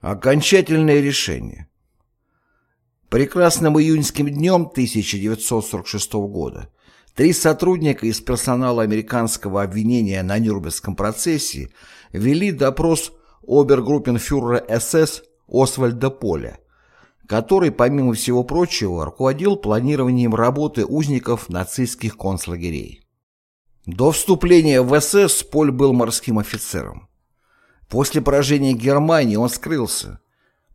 Окончательное решение. Прекрасным июньским днем 1946 года три сотрудника из персонала американского обвинения на Нюрнбергском процессе вели допрос обергруппенфюрера СС Освальда Поля, который, помимо всего прочего, руководил планированием работы узников нацистских концлагерей. До вступления в СС Поль был морским офицером. После поражения Германии он скрылся,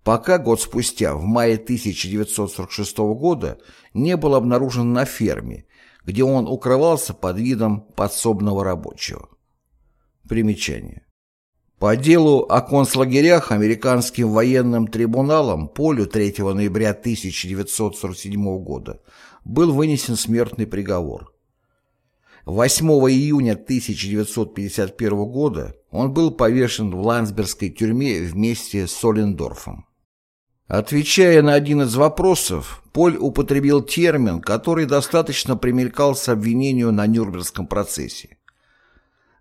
пока год спустя, в мае 1946 года, не был обнаружен на ферме, где он укрывался под видом подсобного рабочего. Примечание. По делу о концлагерях американским военным трибуналом Полю 3 ноября 1947 года был вынесен смертный приговор. 8 июня 1951 года он был повешен в Ландсбергской тюрьме вместе с Солендорфом. Отвечая на один из вопросов, Поль употребил термин, который достаточно примелькался обвинению на Нюрнбергском процессе.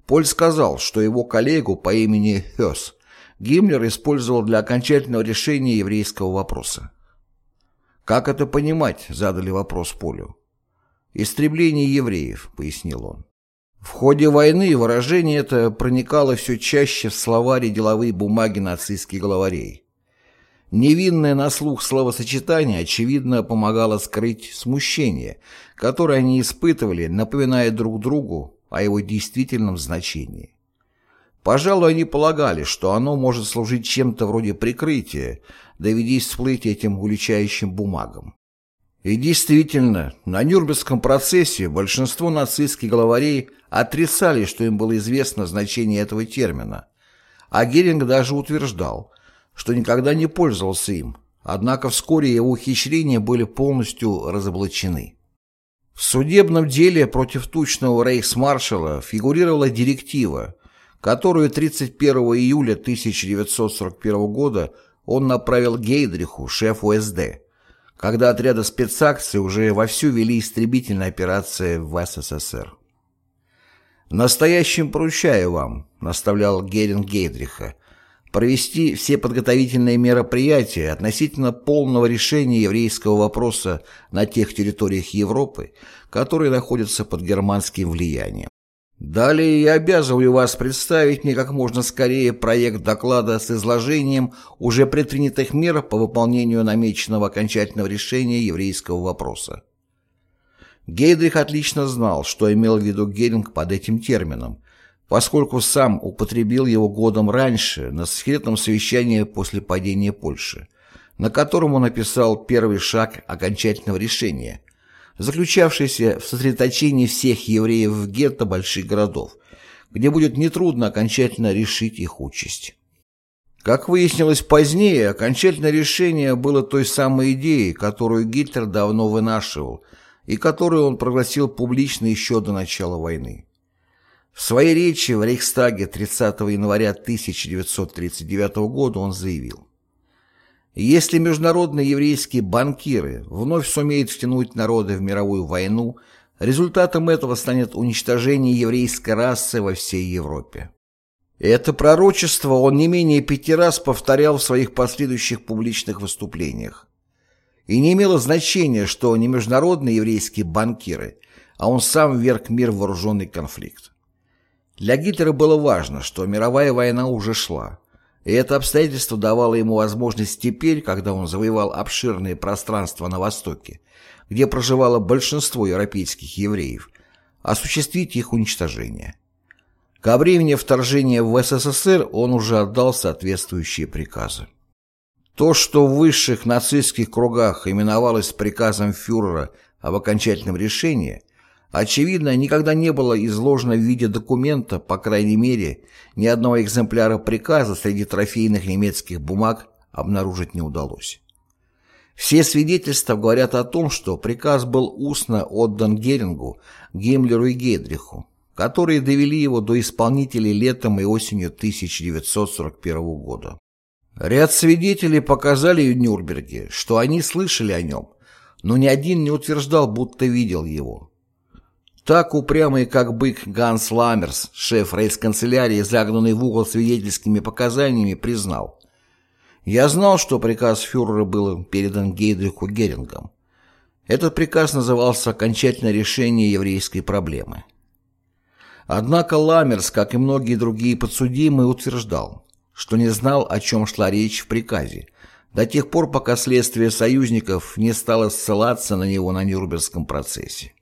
Поль сказал, что его коллегу по имени Хёс Гиммлер использовал для окончательного решения еврейского вопроса. «Как это понимать?» – задали вопрос Полю. «Истребление евреев», — пояснил он. В ходе войны выражение это проникало все чаще в словари деловые бумаги нацистских главарей. Невинное на слух словосочетание, очевидно, помогало скрыть смущение, которое они испытывали, напоминая друг другу о его действительном значении. Пожалуй, они полагали, что оно может служить чем-то вроде прикрытия, доведись всплыть этим уличающим бумагам. И действительно, на Нюрнбергском процессе большинство нацистских главарей отрицали, что им было известно значение этого термина, а Геринг даже утверждал, что никогда не пользовался им, однако вскоре его ухищрения были полностью разоблачены. В судебном деле против тучного рейхсмаршала фигурировала директива, которую 31 июля 1941 года он направил Гейдриху, шефу СД, когда отряды спецакций уже вовсю вели истребительные операции в СССР. «Настоящим поручаю вам», — наставлял Геринг Гейдриха, провести все подготовительные мероприятия относительно полного решения еврейского вопроса на тех территориях Европы, которые находятся под германским влиянием. Далее я обязываю вас представить мне как можно скорее проект доклада с изложением уже предпринятых мер по выполнению намеченного окончательного решения еврейского вопроса. Гейдрих отлично знал, что имел в виду Геринг под этим термином, поскольку сам употребил его годом раньше на секретном совещании после падения Польши, на котором он написал первый шаг окончательного решения – заключавшийся в сосредоточении всех евреев в гетто больших городов, где будет нетрудно окончательно решить их участь. Как выяснилось позднее, окончательное решение было той самой идеей, которую Гитлер давно вынашивал и которую он прогласил публично еще до начала войны. В своей речи в Рейхстаге 30 января 1939 года он заявил если международные еврейские банкиры вновь сумеют втянуть народы в мировую войну, результатом этого станет уничтожение еврейской расы во всей Европе. Это пророчество он не менее пяти раз повторял в своих последующих публичных выступлениях. И не имело значения, что не международные еврейские банкиры, а он сам вверг мир в вооруженный конфликт. Для Гитлера было важно, что мировая война уже шла, и это обстоятельство давало ему возможность теперь, когда он завоевал обширные пространства на Востоке, где проживало большинство европейских евреев, осуществить их уничтожение. Ко времени вторжения в СССР он уже отдал соответствующие приказы. То, что в высших нацистских кругах именовалось приказом фюрера об окончательном решении, очевидно, никогда не было изложено в виде документа, по крайней мере, ни одного экземпляра приказа среди трофейных немецких бумаг обнаружить не удалось. Все свидетельства говорят о том, что приказ был устно отдан Герингу, Гиммлеру и Гейдриху, которые довели его до исполнителей летом и осенью 1941 года. Ряд свидетелей показали в Нюрнберге, что они слышали о нем, но ни один не утверждал, будто видел его. Так упрямый, как бык Ганс Ламмерс, шеф рейс-канцелярии, загнанный в угол свидетельскими показаниями, признал. Я знал, что приказ фюрера был передан Гейдриху Герингом. Этот приказ назывался «Окончательное решение еврейской проблемы». Однако Ламерс, как и многие другие подсудимые, утверждал, что не знал, о чем шла речь в приказе, до тех пор, пока следствие союзников не стало ссылаться на него на Нюрнбергском процессе.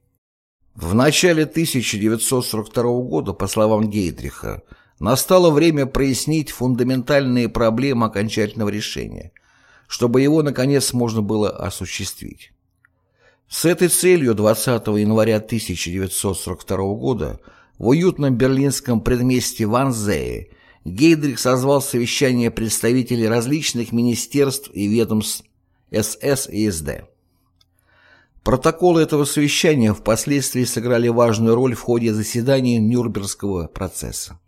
В начале 1942 года, по словам Гейдриха, настало время прояснить фундаментальные проблемы окончательного решения, чтобы его, наконец, можно было осуществить. С этой целью 20 января 1942 года в уютном берлинском предместье Ванзее Гейдрих созвал совещание представителей различных министерств и ведомств СС и СД. Протоколы этого совещания впоследствии сыграли важную роль в ходе заседаний Нюрнбергского процесса.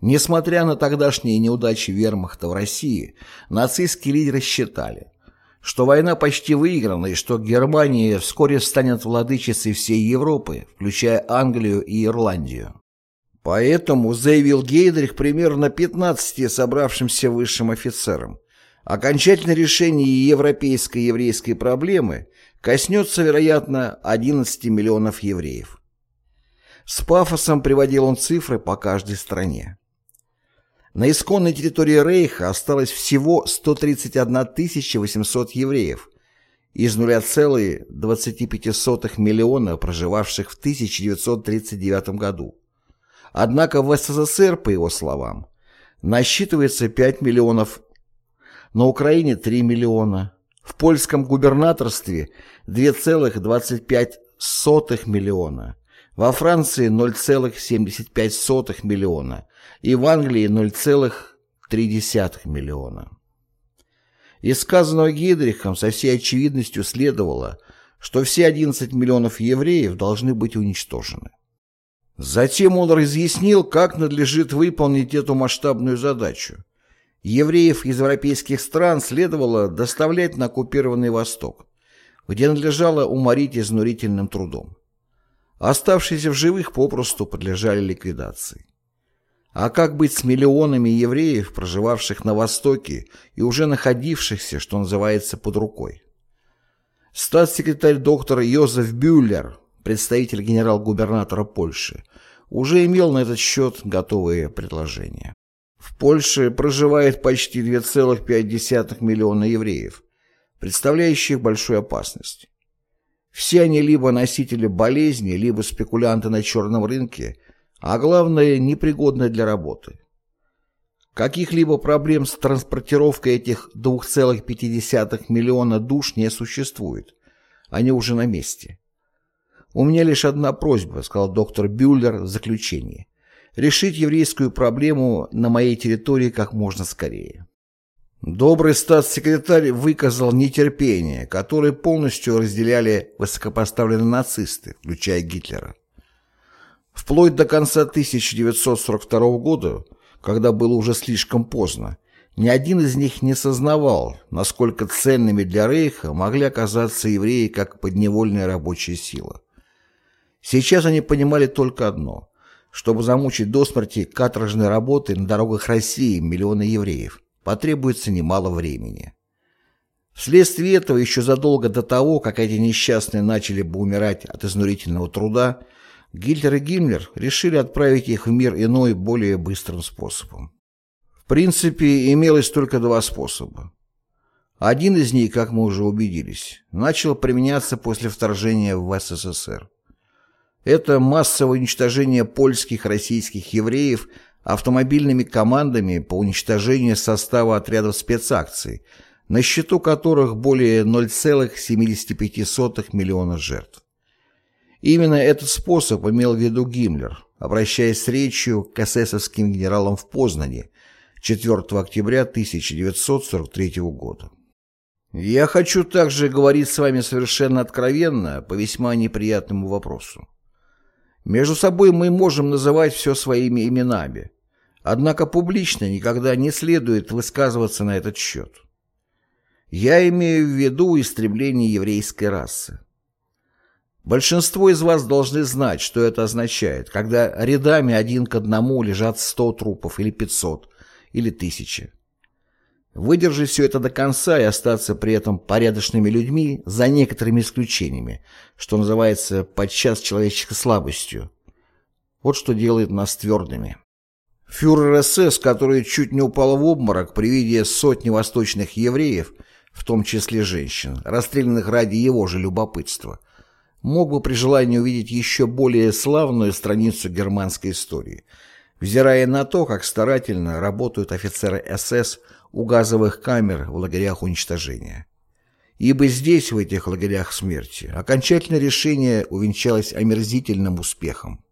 Несмотря на тогдашние неудачи вермахта в России, нацистские лидеры считали, что война почти выиграна и что Германия вскоре станет владычицей всей Европы, включая Англию и Ирландию. Поэтому, заявил Гейдрих примерно 15 собравшимся высшим офицерам, окончательное решение европейской еврейской проблемы коснется, вероятно, 11 миллионов евреев. С пафосом приводил он цифры по каждой стране. На исконной территории Рейха осталось всего 131 800 евреев из 0,25 миллиона, проживавших в 1939 году. Однако в СССР, по его словам, насчитывается 5 миллионов, на Украине 3 миллиона, в польском губернаторстве 2,25 миллиона, во Франции 0,75 миллиона и в Англии 0,3 миллиона. Из сказанного Гидрихом со всей очевидностью следовало, что все 11 миллионов евреев должны быть уничтожены. Затем он разъяснил, как надлежит выполнить эту масштабную задачу. Евреев из европейских стран следовало доставлять на оккупированный Восток, где надлежало уморить изнурительным трудом. Оставшиеся в живых попросту подлежали ликвидации. А как быть с миллионами евреев, проживавших на Востоке и уже находившихся, что называется, под рукой? Статс-секретарь доктор Йозеф Бюллер представитель генерал-губернатора Польши, уже имел на этот счет готовые предложения. В Польше проживает почти 2,5 миллиона евреев, представляющих большую опасность. Все они либо носители болезни, либо спекулянты на черном рынке, а главное, непригодны для работы. Каких-либо проблем с транспортировкой этих 2,5 миллиона душ не существует. Они уже на месте. «У меня лишь одна просьба», — сказал доктор Бюллер в заключении. «Решить еврейскую проблему на моей территории как можно скорее». Добрый статс-секретарь выказал нетерпение, которое полностью разделяли высокопоставленные нацисты, включая Гитлера. Вплоть до конца 1942 года, когда было уже слишком поздно, ни один из них не сознавал, насколько ценными для Рейха могли оказаться евреи как подневольная рабочая сила. Сейчас они понимали только одно. Чтобы замучить до смерти каторжной работы на дорогах России миллионы евреев, потребуется немало времени. Вследствие этого еще задолго до того, как эти несчастные начали бы умирать от изнурительного труда, Гитлер и Гиммлер решили отправить их в мир иной, более быстрым способом. В принципе, имелось только два способа. Один из них, как мы уже убедились, начал применяться после вторжения в СССР. Это массовое уничтожение польских российских евреев автомобильными командами по уничтожению состава отрядов спецакций, на счету которых более 0,75 миллиона жертв. Именно этот способ имел в виду Гиммлер, обращаясь с речью к эсэсовским генералам в Познане 4 октября 1943 года. Я хочу также говорить с вами совершенно откровенно по весьма неприятному вопросу. Между собой мы можем называть все своими именами, однако публично никогда не следует высказываться на этот счет. Я имею в виду истребление еврейской расы. Большинство из вас должны знать, что это означает, когда рядами один к одному лежат 100 трупов или 500, или 1000. Выдержать все это до конца и остаться при этом порядочными людьми, за некоторыми исключениями, что называется подчас человеческой слабостью. Вот что делает нас твердыми. Фюрер СС, который чуть не упал в обморок при виде сотни восточных евреев, в том числе женщин, расстрелянных ради его же любопытства, мог бы при желании увидеть еще более славную страницу германской истории, взирая на то, как старательно работают офицеры СС у газовых камер в лагерях уничтожения. Ибо здесь, в этих лагерях смерти, окончательное решение увенчалось омерзительным успехом.